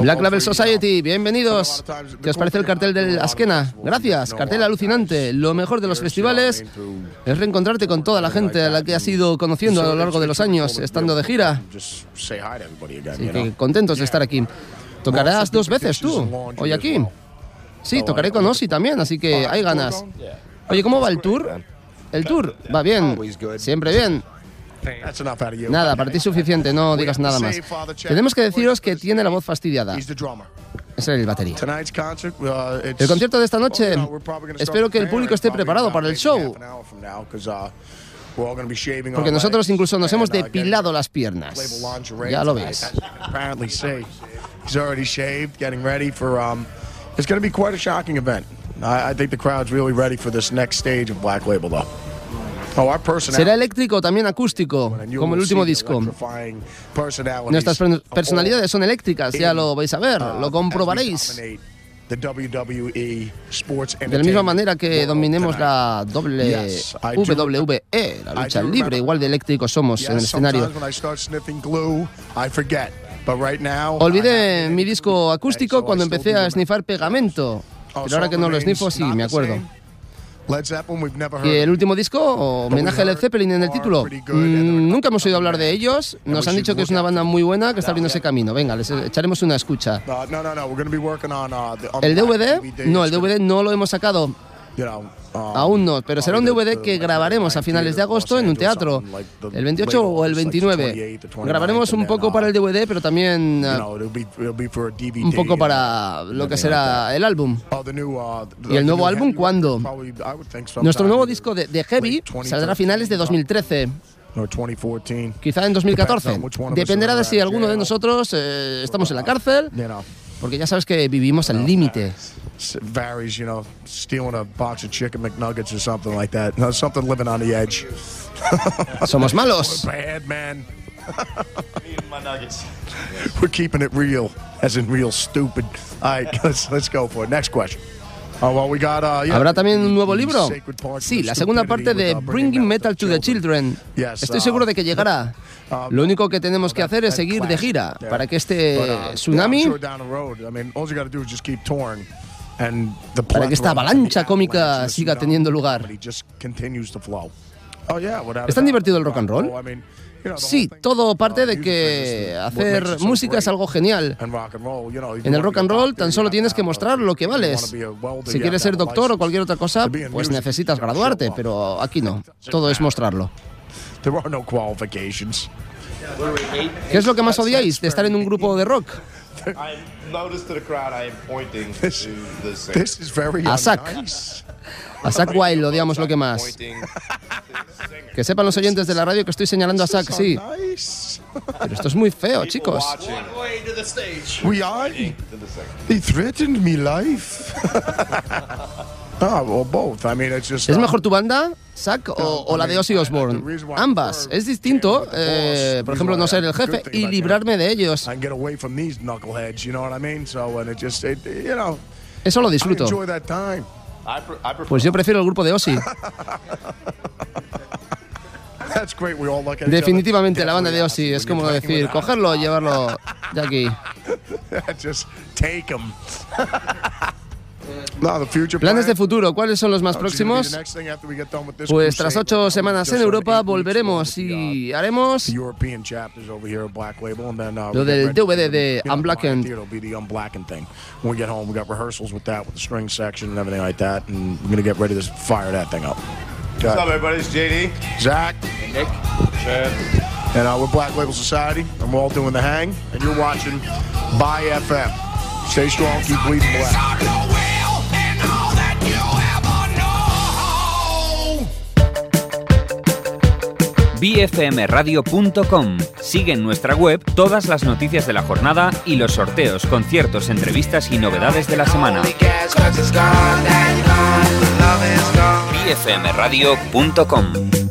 Black Label Society, bienvenidos. ¿Qué os parece el cartel del Askena? Gracias, cartel alucinante. Lo mejor de los festivales es reencontrarte con toda la gente a la que has ido conociendo a lo largo de los años, estando de gira. Así que contentos de estar aquí. Tocarás dos veces tú, hoy aquí. Sí, tocaré con Ozzy también, así que hay ganas. Oye, ¿cómo va el tour? El tour va bien, siempre bien. Nada, para ti es suficiente, no digas nada más. Tenemos que deciros que tiene la voz fastidiada. Es el batería. El concierto de esta noche, espero que el público esté preparado para el show. Porque nosotros incluso nos hemos depilado las piernas. Ya lo ves. He's already shaved, getting ready for. Um, it's going to be quite a shocking event. I, I think the crowd's really ready for this next stage of Black Label, though. Oh, Será eléctrico, también acústico, como el último disco. Nuestras personalidades son eléctricas, ya lo vais a ver, uh, lo comprobaréis. E de la misma manera que dominemos la WWE, la lucha libre, igual de eléctricos somos en el escenario. Olvidé mi disco acústico cuando empecé a snifar pegamento. Oh, Pero ahora que no lo snifo, sí, me acuerdo. ¿Y el último disco, homenaje a Led Zeppelin en el título? Mm, nunca hemos oído hablar de ellos. Nos han dicho que es una banda muy buena que está abriendo ese camino. Venga, les echaremos una escucha. ¿El DVD? No, el DVD no lo hemos sacado. Aún no, pero será un DVD que grabaremos a finales de agosto en un teatro, el 28 o el 29. Grabaremos un poco para el DVD, pero también un poco para lo que será el álbum. ¿Y el nuevo álbum cuándo? Nuestro nuevo disco de, Heavy saldrá a finales de 2013. Quizá en 2014. Dependerá de si alguno de nosotros eh, estamos en la cárcel porque ya sabes que vivimos al límite. Varies, you know, stealing a box of chicken McNuggets or something like that. No, something living on the edge. Somos malos. Bad man. We're keeping it real, as in real stupid. All right, let's, let's go for it. Next question. Oh, well, we got, uh, yeah. ¿Habrá también un nuevo libro? Sí, la segunda parte de Bringing Metal to the Children. Estoy seguro de que llegará. Lo único que tenemos que hacer es seguir de gira para que este tsunami, para que esta avalancha cómica siga teniendo lugar. ¿Es tan divertido el rock and roll? Sí, todo parte de que hacer música es algo genial. En el rock and roll tan solo tienes que mostrar lo que vales. Si quieres ser doctor o cualquier otra cosa, pues necesitas graduarte, pero aquí no. Todo es mostrarlo. ¿Qué es lo que más odiáis de estar en un grupo de rock? A Zack. A Zack Wild lo odiamos lo que más. Que sepan los oyentes de la radio que estoy señalando a Zack, sí. Pero esto es muy feo, chicos. He threatened my life. Ah, ¿Es mejor tu banda, Zack, o, la de Ozzy Osbourne? Ambas. Es distinto, eh, por ejemplo, no ser el jefe y librarme de ellos. Eso lo disfruto. Pues yo prefiero el grupo de Ozzy. Definitivamente la banda de Ozzy es como decir, cogerlo y llevarlo de aquí. Planes de futuro, ¿cuáles son los más próximos? Pues tras ocho semanas en Europa volveremos y haremos lo del DVD de Unblackened. When we get home, we got rehearsals with that, with the string section and everything like that, and we're gonna get ready to fire that thing up. What's up, everybody? It's JD, Zach, Nick, Chad. And uh, we're Black Label Society, and we're all doing the hang, and you're watching Buy FM. Stay strong, keep bleeding black. bfmradio.com. Sigue en nuestra web todas las noticias de la jornada y los sorteos, conciertos, entrevistas y novedades de la semana. bfmradio.com